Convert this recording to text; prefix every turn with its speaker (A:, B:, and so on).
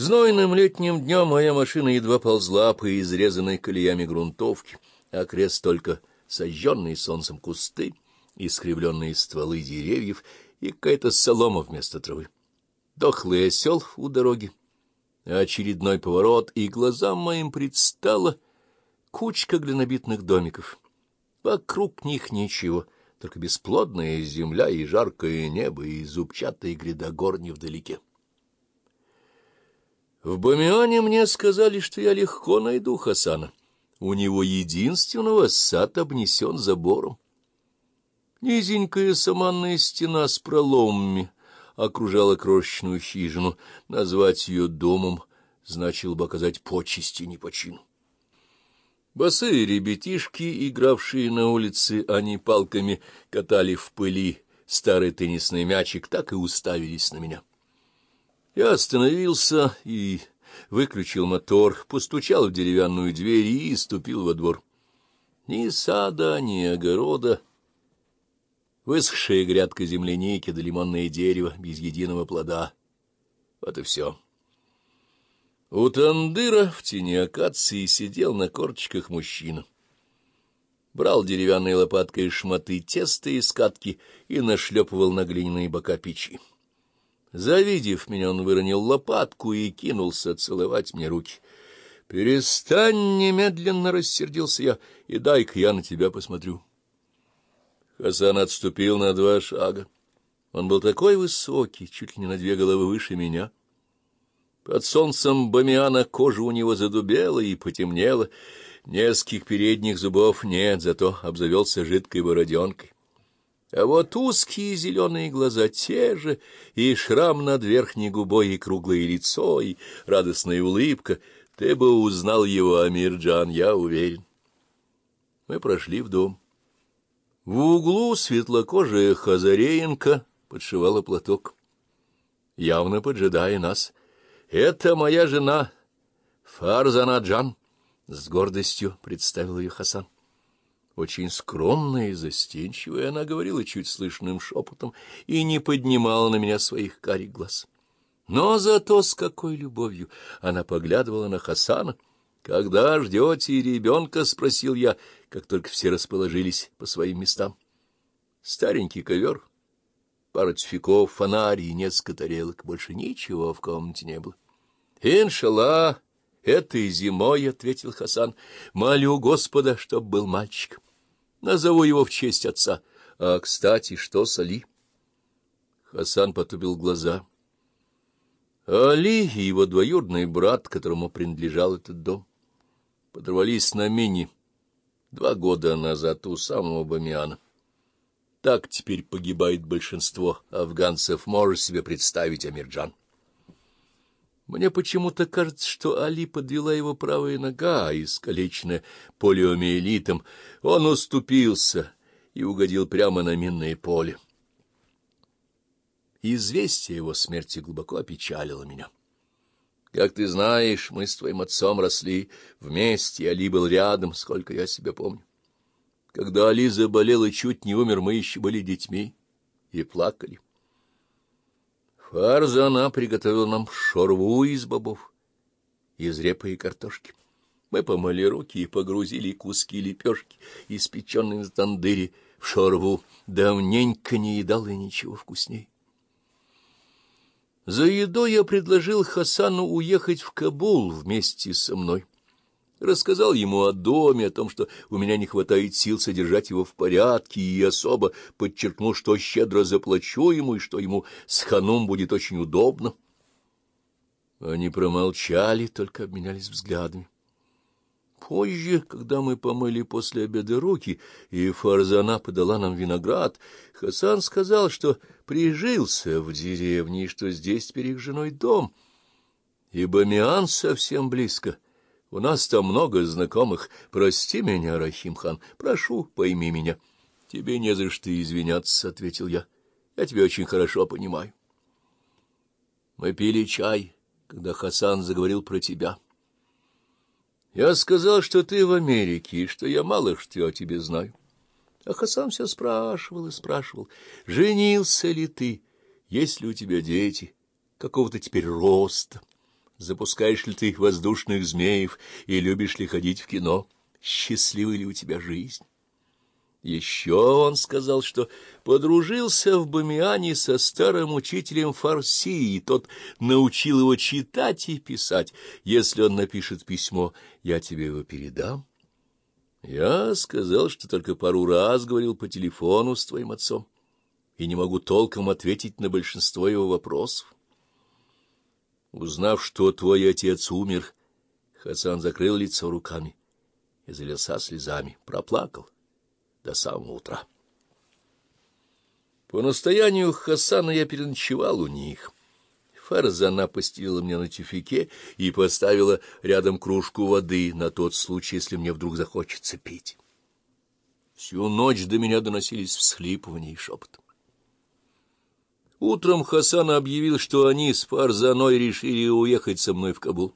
A: Знойным летним днем моя машина едва ползла по изрезанной колеями грунтовки, а крест только сожженные солнцем кусты, искривленные стволы деревьев и какая-то солома вместо травы. Дохлый осел у дороги, очередной поворот, и глазам моим предстала кучка глинобитных домиков. Вокруг них ничего, только бесплодная земля и жаркое небо, и зубчатые гряда гор невдалеке. В Бамионе мне сказали, что я легко найду Хасана. У него единственного сад обнесен забором. Низенькая саманная стена с проломами окружала крошечную хижину. Назвать ее домом значило бы оказать почести не по чину. Босые ребятишки, игравшие на улице, они палками катали в пыли старый теннисный мячик, так и уставились на меня. Я остановился и выключил мотор, постучал в деревянную дверь и ступил во двор. Ни сада, ни огорода, высохшая грядка земляники да лимонное дерево без единого плода. Вот и все. У тандыра в тени акации сидел на корточках мужчина. Брал деревянной лопаткой шматы теста из катки и нашлепывал на глиняные бока печи. Завидев меня, он выронил лопатку и кинулся целовать мне руки. «Перестань немедленно!» — рассердился я. «И дай-ка я на тебя посмотрю». Хасан отступил на два шага. Он был такой высокий, чуть ли не на две головы выше меня. Под солнцем бамиана кожа у него задубела и потемнела. Нескольких передних зубов нет, зато обзавелся жидкой бороденкой. А вот узкие зеленые глаза те же, и шрам над верхней губой, и круглое лицо, и радостная улыбка. Ты бы узнал его, Амирджан, я уверен. Мы прошли в дом. В углу светлокожая Хазареенко подшивала платок, явно поджидая нас. «Это моя жена, Фарзанаджан», — с гордостью представил ее Хасан. Очень скромная и застенчивая она говорила чуть слышным шепотом и не поднимала на меня своих карих глаз. Но зато с какой любовью она поглядывала на Хасана. «Когда ждете ребенка?» — спросил я, как только все расположились по своим местам. Старенький ковер, пара тюфяков, фонарь и несколько тарелок. Больше ничего в комнате не было. «Иншаллах, этой зимой», — ответил Хасан, — «молю Господа, чтоб был мальчик». Назову его в честь отца. А, кстати, что с Али? Хасан потупил глаза. Али и его двоюродный брат, которому принадлежал этот дом, подорвались на мини два года назад у самого Бамиана. Так теперь погибает большинство афганцев, можешь себе представить, Амирджан. Мне почему-то кажется, что Али подвела его правая нога, искалеченная полиомиелитом. Он уступился и угодил прямо на минное поле. Известие его смерти глубоко опечалило меня. Как ты знаешь, мы с твоим отцом росли вместе, Али был рядом, сколько я себя помню. Когда Али заболел и чуть не умер, мы еще были детьми и плакали. Фарза она приготовила нам шорву из бобов, из репы и картошки. Мы помыли руки и погрузили куски лепешки, испеченные в тандыре, в шорву. Давненько не едал и ничего вкусней. За едой я предложил Хасану уехать в Кабул вместе со мной рассказал ему о доме, о том, что у меня не хватает сил содержать его в порядке, и особо подчеркнул, что щедро заплачу ему, и что ему с ханум будет очень удобно. Они промолчали, только обменялись взглядами. Позже, когда мы помыли после обеда руки, и Фарзана подала нам виноград, Хасан сказал, что прижился в деревне, и что здесь теперь их женой дом, и Бамиан совсем близко — у нас там много знакомых. Прости меня, Рахим-хан, прошу, пойми меня. — Тебе не за что извиняться, — ответил я. — Я тебя очень хорошо понимаю. Мы пили чай, когда Хасан заговорил про тебя. Я сказал, что ты в Америке, и что я мало что о тебе знаю. А Хасан все спрашивал и спрашивал, женился ли ты, есть ли у тебя дети, какого-то теперь роста. Запускаешь ли ты воздушных змеев и любишь ли ходить в кино, счастливая ли у тебя жизнь. Еще он сказал, что подружился в Бамиане со старым учителем фарси, и тот научил его читать и писать. Если он напишет письмо, я тебе его передам. Я сказал, что только пару раз говорил по телефону с твоим отцом, и не могу толком ответить на большинство его вопросов. Узнав, что твой отец умер, Хасан закрыл лицо руками и залился слезами, проплакал до самого утра. По настоянию Хасана я переночевал у них. Фарзана постелила мне на тюфике и поставила рядом кружку воды на тот случай, если мне вдруг захочется пить. Всю ночь до меня доносились всхлипывания и шепот. Утром Хасан объявил, что они с Фарзаной решили уехать со мной в Кабул.